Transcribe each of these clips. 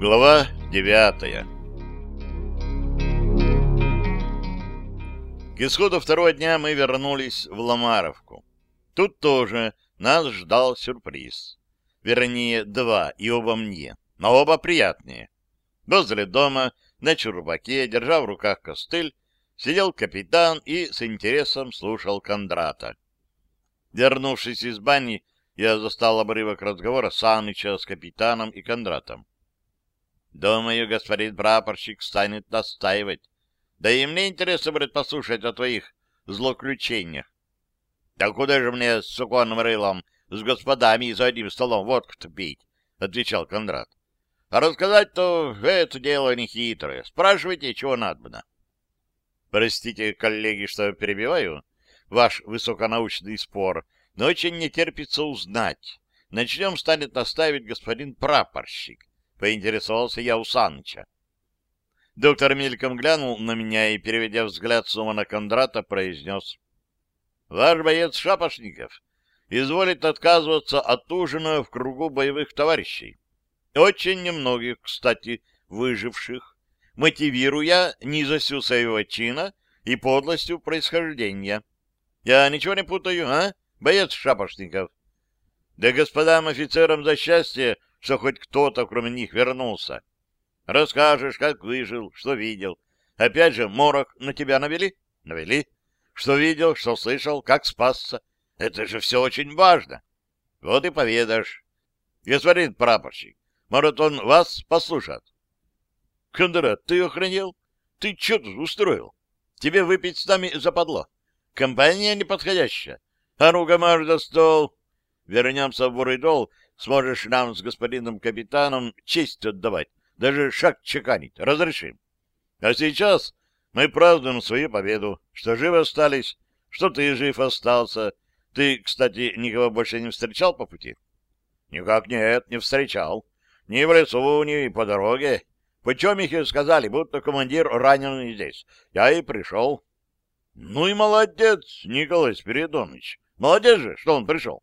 Глава девятая К исходу второго дня мы вернулись в Ламаровку. Тут тоже нас ждал сюрприз. Вернее, два, и оба мне, но оба приятные. Возле дома, на чурбаке, держа в руках костыль, сидел капитан и с интересом слушал Кондрата. Вернувшись из бани, я застал обрывок разговора Саныча с капитаном и Кондратом. Думаю, господин прапорщик станет настаивать. Да и мне интересно будет послушать о твоих злоключениях. Да куда же мне с суконным рылом с господами за одним столом водку-то пить? — отвечал Кондрат. — А рассказать-то это дело нехитрое. Спрашивайте, чего надо. — Простите, коллеги, что перебиваю ваш высоконаучный спор, но очень не терпится узнать. Начнем станет наставить господин прапорщик. Поинтересовался я у Саныча. Доктор мельком глянул на меня и, переведя взгляд снова на Кондрата, произнес. — Ваш боец Шапошников изволит отказываться от ужина в кругу боевых товарищей. Очень немногих, кстати, выживших, мотивируя низостью своего чина и подлостью происхождения. Я ничего не путаю, а, боец Шапошников? Да господам офицерам за счастье, что хоть кто-то, кроме них, вернулся. Расскажешь, как выжил, что видел. Опять же, морок на тебя навели? Навели. Что видел, что слышал, как спасся. Это же все очень важно. Вот и поведаешь. Господин прапорщик, может, он вас послушает? Кондрат, ты охренел? Ты что тут устроил? Тебе выпить с нами западло. Компания неподходящая. А ну-ка, марш за стол. Вернемся в Бурыдол, сможешь нам с господином капитаном честь отдавать, даже шаг чеканить. Разрешим. А сейчас мы празднуем свою победу, что живы остались, что ты жив остался. Ты, кстати, никого больше не встречал по пути? Никак нет, не встречал. Ни в лесу, ни по дороге. Почемихи сказали, будто командир раненый здесь. Я и пришел. Ну и молодец, Николай Спиридонович. Молодец же, что он пришел.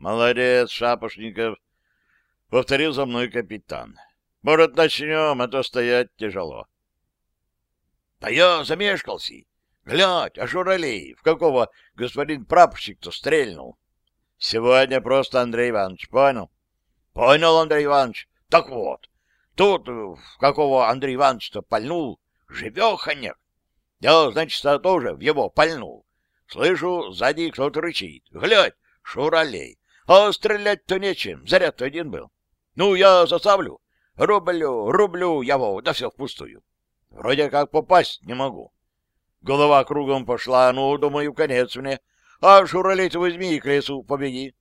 Молодец, Шапошников, — повторил за мной капитан. Может, начнем, а то стоять тяжело. — Да я замешкался. Глядь, а в какого господин прапорщик-то стрельнул? — Сегодня просто Андрей Иванович, понял? — Понял, Андрей Иванович. Так вот, тут в какого Андрей Иванович-то пальнул, живеханек. Я, значит, тоже в его пальнул. Слышу, сзади кто-то рычит. Глядь, Шуралей. А стрелять-то нечем, заряд-то один был. Ну, я заставлю. Рублю, рублю его, да все впустую. Вроде как попасть не могу. Голова кругом пошла, ну, думаю, конец мне. А шуралей возьми и к лесу побеги.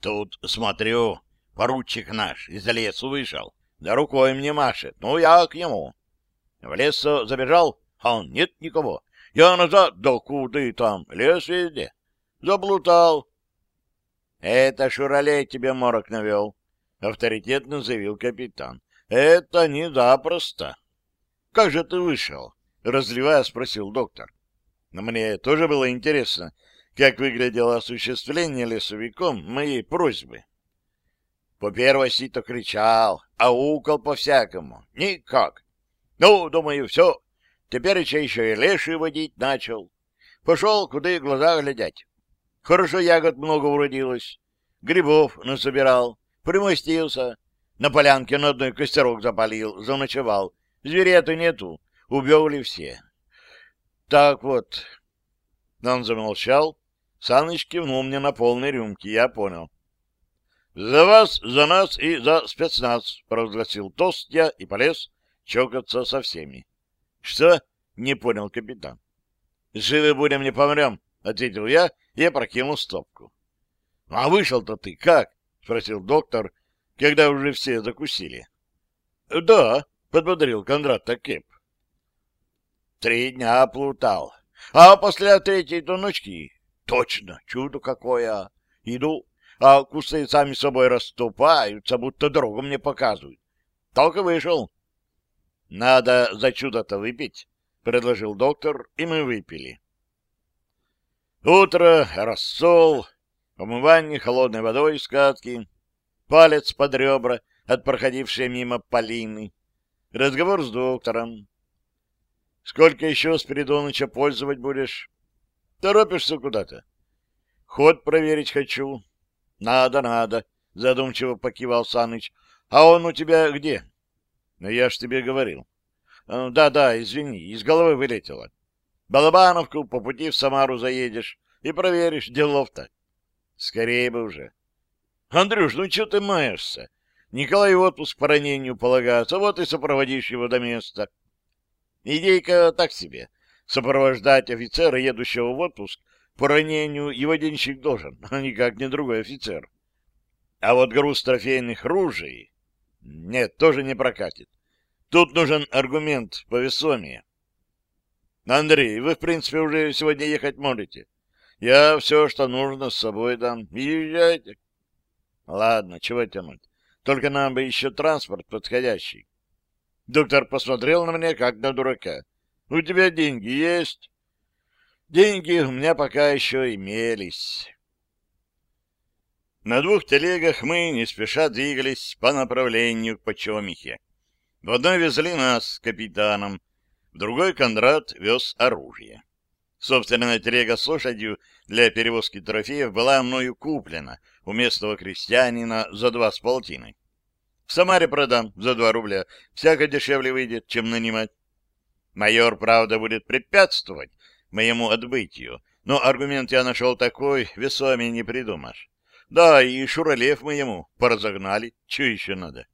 Тут, смотрю, поручик наш из лесу вышел, да рукой мне машет. Ну, я к нему. В лес забежал, а он нет никого. Я назад, да куда там, лес везде. Заблутал, — Это Шуралей тебе морок навел, — авторитетно заявил капитан. — Это не запросто. — Как же ты вышел? — разливая, спросил доктор. Но мне тоже было интересно, как выглядело осуществление лесовиком моей просьбы. По первости-то кричал, аукал по-всякому. Никак. Ну, думаю, все. Теперь еще и леший водить начал. Пошел, куда и глаза глядять. Хорошо ягод много уродилось. Грибов насобирал. Примостился. На полянке на одной костерок запалил, заночевал. Зверя-то нету. Убегли все. Так вот. Он замолчал. Саныч кивнул мне на полной рюмке. Я понял. «За вас, за нас и за спецназ!» — провозгласил тост я и полез чокаться со всеми. «Что?» — не понял капитан. «Живы будем, не помрем!» — ответил я и опрокинул стопку. — А вышел-то ты как? — спросил доктор, когда уже все закусили. — Да, — подбодрил Кондрат Такеп. — Три дня плутал. А после третьей-то ночки... Точно, чудо какое! Иду, а кусты сами собой расступаются, будто дорогу мне показывают. Только вышел. — Надо за чудо-то выпить, — предложил доктор, и мы выпили. Утро, рассол, умывание холодной водой из катки, палец под ребра, от проходившей мимо Полины. Разговор с доктором. Сколько еще Спиридоныча пользовать будешь? Торопишься куда-то? Ход проверить хочу. Надо, надо, задумчиво покивал Саныч. А он у тебя где? Ну, я ж тебе говорил. Да-да, извини, из головы вылетело. Балабановку по пути в Самару заедешь и проверишь делов-то. Скорее бы уже. Андрюш, ну что ты маешься? Николай отпуск по ранению полагается, вот и сопроводишь его до места. Идейка так себе. Сопровождать офицера, едущего в отпуск, по ранению его денщик должен, а никак не другой офицер. А вот груз трофейных ружей... Нет, тоже не прокатит. Тут нужен аргумент повесомее. Андрей, вы, в принципе, уже сегодня ехать можете. Я все, что нужно, с собой дам. Езжайте. Ладно, чего тянуть. Только нам бы еще транспорт подходящий. Доктор посмотрел на меня, как на дурака. У тебя деньги есть? Деньги у меня пока еще имелись. На двух телегах мы не спеша двигались по направлению к Почемихе. В одной везли нас с капитаном, в другой Кондрат вез оружие. Собственная телега с лошадью для перевозки трофеев была мною куплена у местного крестьянина за два с полтиной. В Самаре продам за два рубля, всяко дешевле выйдет, чем нанимать. Майор, правда, будет препятствовать моему отбытию, но аргумент я нашел такой, весомее не придумаешь. Да, и Шуралев мы ему поразогнали, что еще надо?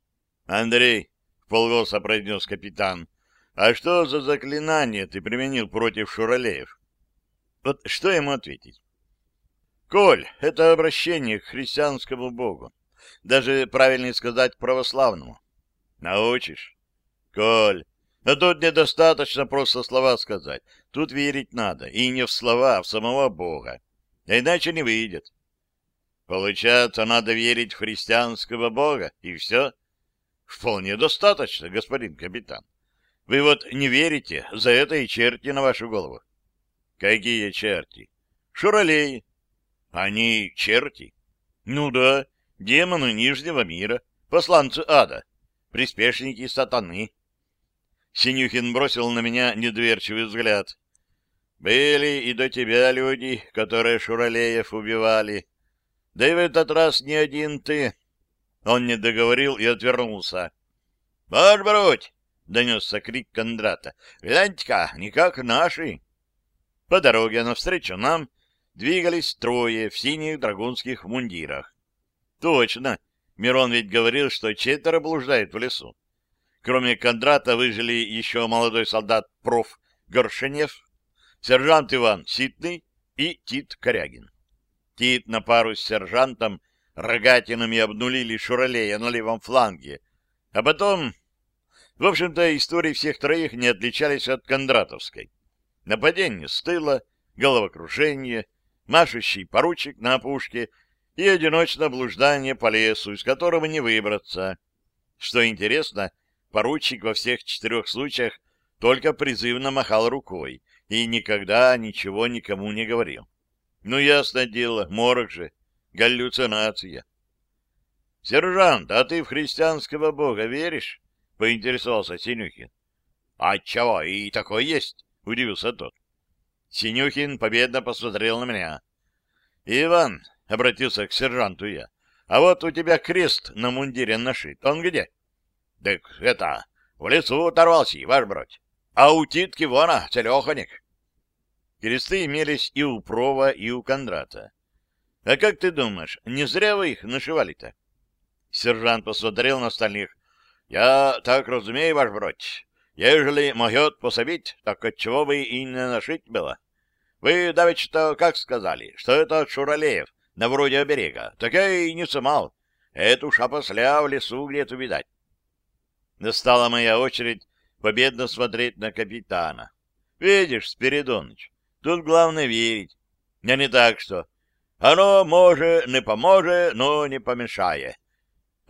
— Андрей, — полголоса произнес капитан, — а что за заклинание ты применил против Шуралеев? Вот что ему ответить? Коль, это обращение к христианскому богу. Даже правильнее сказать православному. Научишь? Коль, а тут недостаточно просто слова сказать. Тут верить надо. И не в слова, а в самого бога. А иначе не выйдет. Получается, надо верить в христианского бога, и все? Вполне достаточно, господин капитан. Вы вот не верите, за это и черти на вашу голову. Какие черти? Шуралеи. Они черти? Ну да, демоны Нижнего мира, посланцы ада, приспешники сатаны. Синюхин бросил на меня недоверчивый взгляд. Были и до тебя люди, которые Шуралеев убивали. Да и в этот раз не один ты. Он не договорил и отвернулся. — бродь! Донесся крик Кондрата. «Гляньте-ка, не как наши!» По дороге навстречу нам двигались трое в синих драгунских мундирах. Точно, Мирон ведь говорил, что четверо блуждают в лесу. Кроме Кондрата выжили еще молодой солдат проф. Горшенев, сержант Иван Ситный и Тит Корягин. Тит на пару с сержантом рогатинами обнулили Шуралея на левом фланге, а потом в общем-то, истории всех троих не отличались от кондратовской. Нападение с тыла, головокружение, машущий поручик на опушке и одиночное блуждание по лесу, из которого не выбраться. Что интересно, поручик во всех четырех случаях только призывно махал рукой и никогда ничего никому не говорил. Ну, ясно дело, морок же, галлюцинация. — Сержант, а ты в христианского бога веришь? — поинтересовался Синюхин. — А чего, и такой есть? — удивился тот. Синюхин победно посмотрел на меня. — Иван, — обратился к сержанту я, — а вот у тебя крест на мундире нашит. Он где? — Так это, в лесу оторвался, ваш брать. А у Титки вона целеханик. Кресты имелись и у Прова, и у Кондрата. — А как ты думаешь, не зря вы их нашивали-то? Сержант посмотрел на остальных. Я так разумею, ваш бродь. Ежели могет пособить, так отчего бы и не нашить было. Вы давеча как сказали, что это Шуралеев, на вроде оберега. Так я и не сумал. Эту шапосля в лесу где-то видать. Настала моя очередь победно смотреть на капитана. Видишь, Спиридоныч, тут главное верить. А не так, что оно, может, не поможет, но не помешает.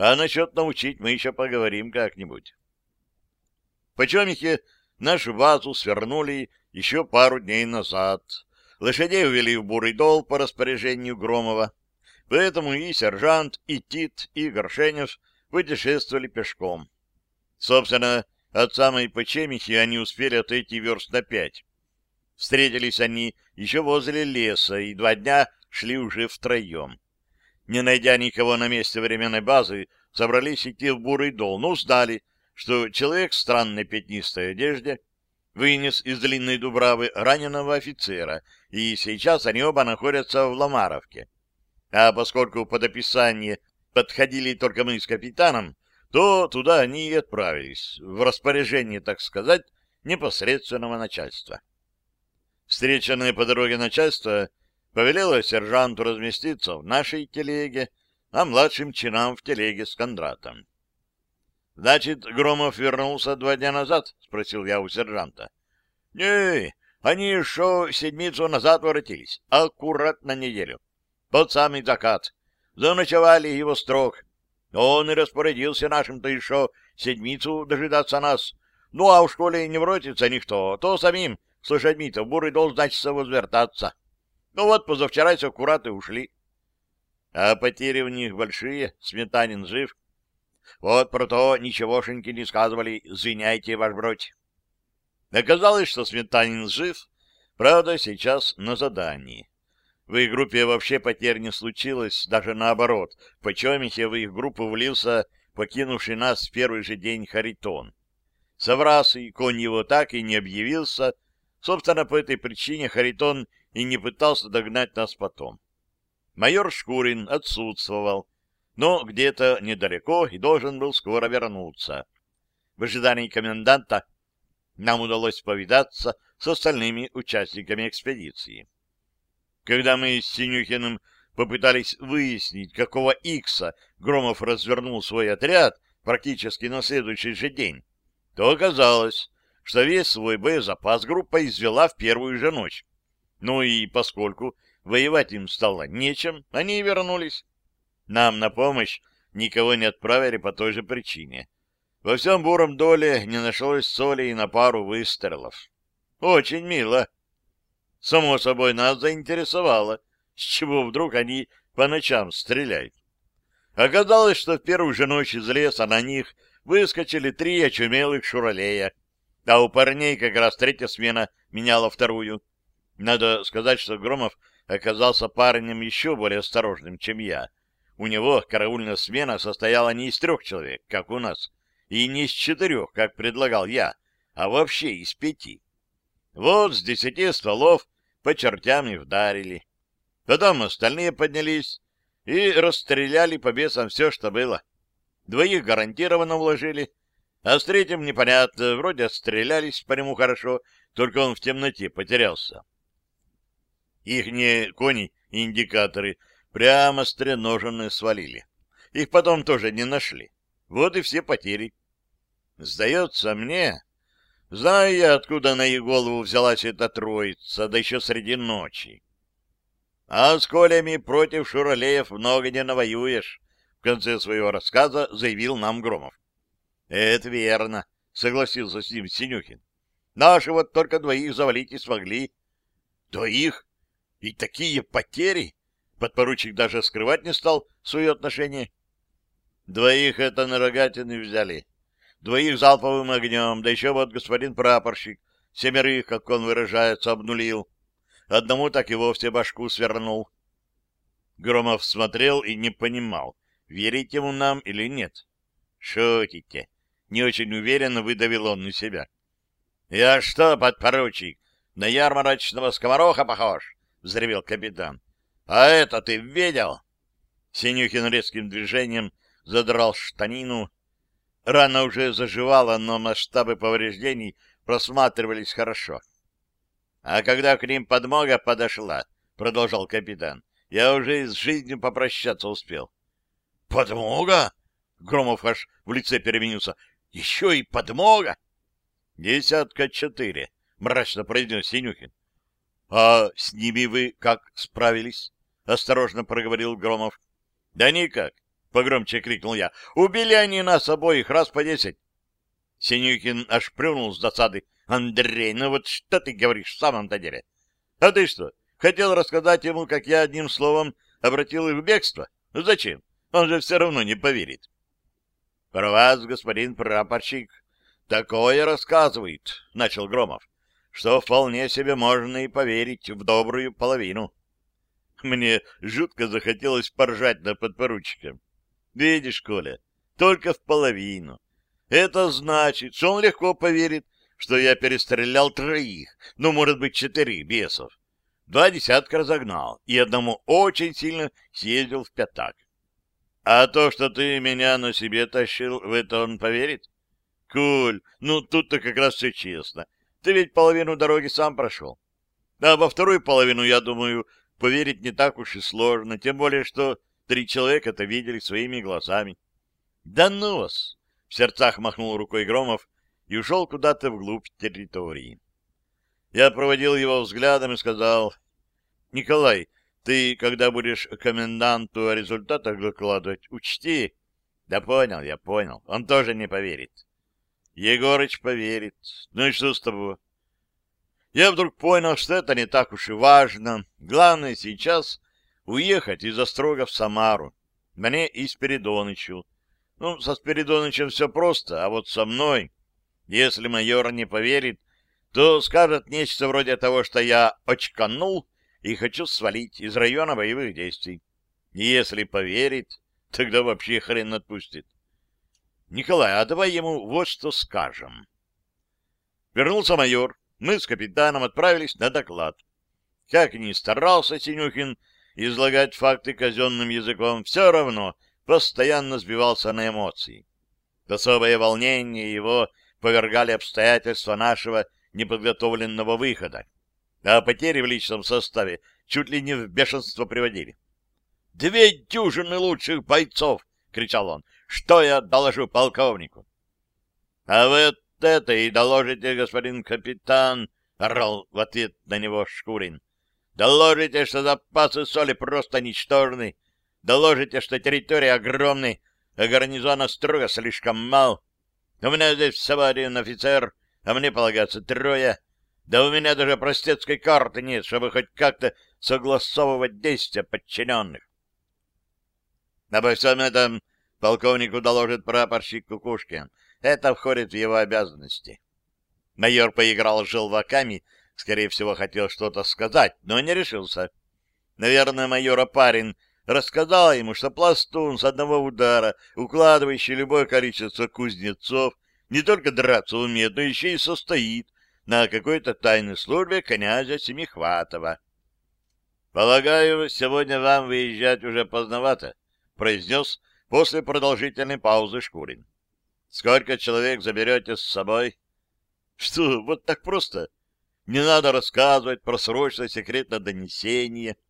А насчет научить мы еще поговорим как-нибудь. По Чомихе нашу базу свернули еще пару дней назад. Лошадей увели в Бурый дол по распоряжению Громова. Поэтому и сержант, и Тит, и Горшенев путешествовали пешком. Собственно, от самой Почемихи они успели отойти верст на пять. Встретились они еще возле леса, и два дня шли уже втроем. Не найдя никого на месте временной базы, собрались идти в Бурый дол, но узнали, что человек в странной пятнистой одежде вынес из длинной дубравы раненого офицера, и сейчас они оба находятся в Ломаровке. А поскольку под описание подходили только мы с капитаном, то туда они и отправились, в распоряжение, так сказать, непосредственного начальства. Встреченное по дороге начальство повелело сержанту разместиться в нашей телеге, а младшим чинам в телеге с Кондратом. — Значит, Громов вернулся два дня назад? — спросил я у сержанта. — Не, они еще седмицу назад воротились, аккурат на неделю. Под самый закат. Заночевали его строк. Он и распорядился нашим-то еще седмицу дожидаться нас. Ну, а в школе не воротится никто, то самим с лошадьми-то бурый должен, значит, возвертаться. Ну вот, позавчера все аккураты ушли. А потери у них большие, Сметанин жив. Вот про то ничегошеньки не сказывали, извиняйте, ваш бродь. Оказалось, что Сметанин жив, правда, сейчас на задании. В их группе вообще потерь не случилось, даже наоборот. В Почемихе в их группу влился покинувший нас в первый же день Харитон. Саврасый, конь его так и не объявился. Собственно, по этой причине Харитон и не пытался догнать нас потом. Майор Шкурин отсутствовал, но где-то недалеко и должен был скоро вернуться. В ожидании коменданта нам удалось повидаться с остальными участниками экспедиции. Когда мы с Синюхиным попытались выяснить, какого икса Громов развернул свой отряд практически на следующий же день, то оказалось, что весь свой боезапас группа извела в первую же ночь. Ну и поскольку воевать им стало нечем, они и вернулись. Нам на помощь никого не отправили по той же причине. Во всем буром доле не нашлось соли и на пару выстрелов. Очень мило. Само собой, нас заинтересовало, с чего вдруг они по ночам стреляют. Оказалось, что в первую же ночь из леса на них выскочили три очумелых шуралея, а у парней как раз третья смена меняла вторую. Надо сказать, что Громов оказался парнем еще более осторожным, чем я. У него караульная смена состояла не из трех человек, как у нас, и не из четырех, как предлагал я, а вообще из пяти. Вот с десяти стволов по чертям и вдарили. Потом остальные поднялись и расстреляли по бесам все, что было. Двоих гарантированно вложили, а с третьим непонятно, вроде отстрелялись по нему хорошо, только он в темноте потерялся. Ихние кони и индикаторы прямо стреноженные свалили. Их потом тоже не нашли. Вот и все потери. Сдается мне, Знаю я, откуда на их голову взялась эта троица, да еще среди ночи. А с колями против шуралеев много не навоюешь, в конце своего рассказа заявил нам Громов. Это верно, согласился с ним Синюхин. Наши вот только двоих завалить и смогли. Двоих? И такие потери? Подпоручик даже скрывать не стал свое отношение. Двоих это на рогатины взяли двоих залповым огнем, да еще вот господин прапорщик, семерых, как он выражается, обнулил. Одному так и вовсе башку свернул. Громов смотрел и не понимал, верить ему нам или нет. Шутите. Не очень уверенно выдавил он на себя. — Я что, подпоручик, на ярмарочного скомороха похож? — взревел капитан. — А это ты видел? Синюхин резким движением задрал штанину, Рана уже заживала, но масштабы повреждений просматривались хорошо. — А когда к ним подмога подошла, — продолжал капитан, — я уже с жизнью попрощаться успел. — Подмога? — Громов аж в лице переменился. — Еще и подмога? — Десятка четыре, — мрачно произнес Синюхин. — А с ними вы как справились? — осторожно проговорил Громов. — Да никак. — погромче крикнул я. — Убили они нас обоих раз по десять. Синюкин аж плюнул с досады. — Андрей, ну вот что ты говоришь в самом-то деле? А ты что, хотел рассказать ему, как я одним словом обратил их в бегство? Ну зачем? Он же все равно не поверит. — Про вас, господин прапорщик, такое рассказывает, — начал Громов, — что вполне себе можно и поверить в добрую половину. Мне жутко захотелось поржать на подпоручика. Видишь, Коля, только в половину. Это значит, что он легко поверит, что я перестрелял троих, ну, может быть, четырех бесов. Два десятка разогнал, и одному очень сильно съездил в пятак. А то, что ты меня на себе тащил, в это он поверит? Куль, ну тут-то как раз все честно. Ты ведь половину дороги сам прошел. А во вторую половину, я думаю, поверить не так уж и сложно, тем более, что три человека это видели своими глазами. Да ну вас! В сердцах махнул рукой Громов и ушел куда-то вглубь территории. Я проводил его взглядом и сказал, «Николай, ты, когда будешь коменданту о результатах докладывать, учти». «Да понял, я понял. Он тоже не поверит». «Егорыч поверит. Ну и что с тобой?» Я вдруг понял, что это не так уж и важно. Главное сейчас уехать из Острога в Самару. Мне и Спиридонычу. Ну, со Спиридонычем все просто, а вот со мной, если майор не поверит, то скажет нечто вроде того, что я очканул и хочу свалить из района боевых действий. Если поверит, тогда вообще хрен отпустит. Николай, а давай ему вот что скажем. Вернулся майор. Мы с капитаном отправились на доклад. Как ни старался Синюхин излагать факты казенным языком, все равно — постоянно сбивался на эмоции. Особое волнение его повергали обстоятельства нашего неподготовленного выхода, а потери в личном составе чуть ли не в бешенство приводили. «Две дюжины лучших бойцов!» — кричал он. «Что я доложу полковнику?» «А вот это и доложите, господин капитан!» — орал в ответ на него Шкурин. «Доложите, что запасы соли просто ничтожны, Доложите, что территория огромная, а гарнизона строго слишком мал. У меня здесь всего один офицер, а мне полагается трое. Да у меня даже простецкой карты нет, чтобы хоть как-то согласовывать действия подчиненных. Обо всем этом полковнику доложит прапорщик Кукушкин. Это входит в его обязанности. Майор поиграл с желваками, скорее всего, хотел что-то сказать, но не решился. Наверное, майор Опарин рассказала ему, что пластун с одного удара, укладывающий любое количество кузнецов, не только драться умеет, но еще и состоит на какой-то тайной службе князя Семихватова. — Полагаю, сегодня вам выезжать уже поздновато, — произнес после продолжительной паузы Шкурин. — Сколько человек заберете с собой? — Что, вот так просто? Не надо рассказывать про срочное секретное донесение. —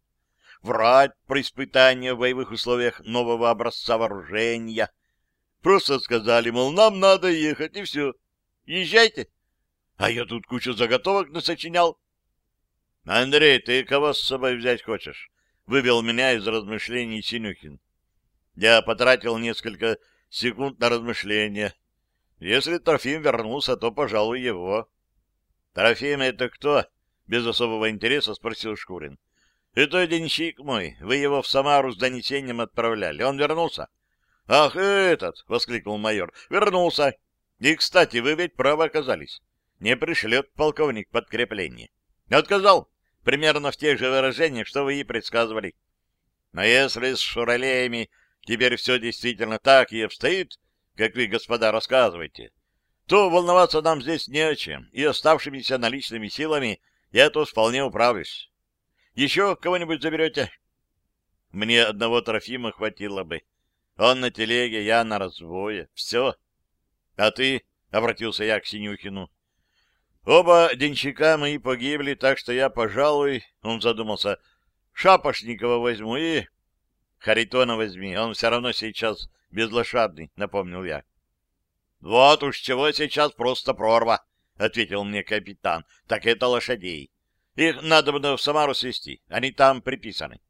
врать про испытания в боевых условиях нового образца вооружения. Просто сказали, мол, нам надо ехать, и все. Езжайте. А я тут кучу заготовок насочинял. Андрей, ты кого с собой взять хочешь? Вывел меня из размышлений Синюхин. Я потратил несколько секунд на размышления. Если Трофим вернулся, то, пожалуй, его. — Трофим — это кто? — без особого интереса спросил Шкурин. — Это денщик мой. Вы его в Самару с донесением отправляли. Он вернулся? — Ах, этот! — воскликнул майор. — Вернулся. И, кстати, вы ведь правы оказались. Не пришлет полковник подкрепление. Отказал. Примерно в тех же выражениях, что вы и предсказывали. Но если с шуралеями теперь все действительно так и обстоит, как вы, господа, рассказываете, то волноваться нам здесь не о чем, и оставшимися наличными силами я тут вполне управлюсь. Еще кого-нибудь заберете? Мне одного Трофима хватило бы. Он на телеге, я на разбое. Все. А ты? — обратился я к Синюхину. Оба денщика мои погибли, так что я, пожалуй, он задумался, Шапошникова возьму и... Харитона возьми, он все равно сейчас безлошадный, напомнил я. Вот уж чего сейчас просто прорва, ответил мне капитан. Так это лошадей. Их надо бы в Самару свести. Они там приписаны.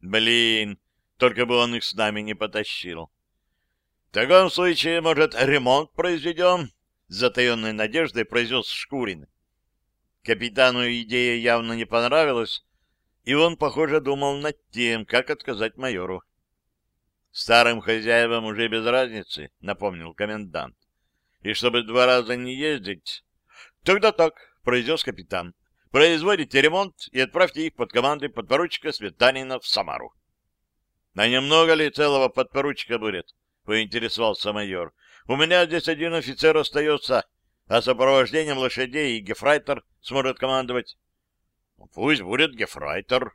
Блин, только бы он их с нами не потащил. В таком случае, может, ремонт произведем? С затаенной надеждой произнес Шкурин. Капитану идея явно не понравилась, и он, похоже, думал над тем, как отказать майору. Старым хозяевам уже без разницы, напомнил комендант. И чтобы два раза не ездить... Тогда так, произнес капитан. Производите ремонт и отправьте их под командой подпоручика Светанина в Самару. А немного ли целого подпоручика будет? Поинтересовался майор. У меня здесь один офицер остается, а сопровождением лошадей и гефрайтер сможет командовать. Пусть будет гефрайтер,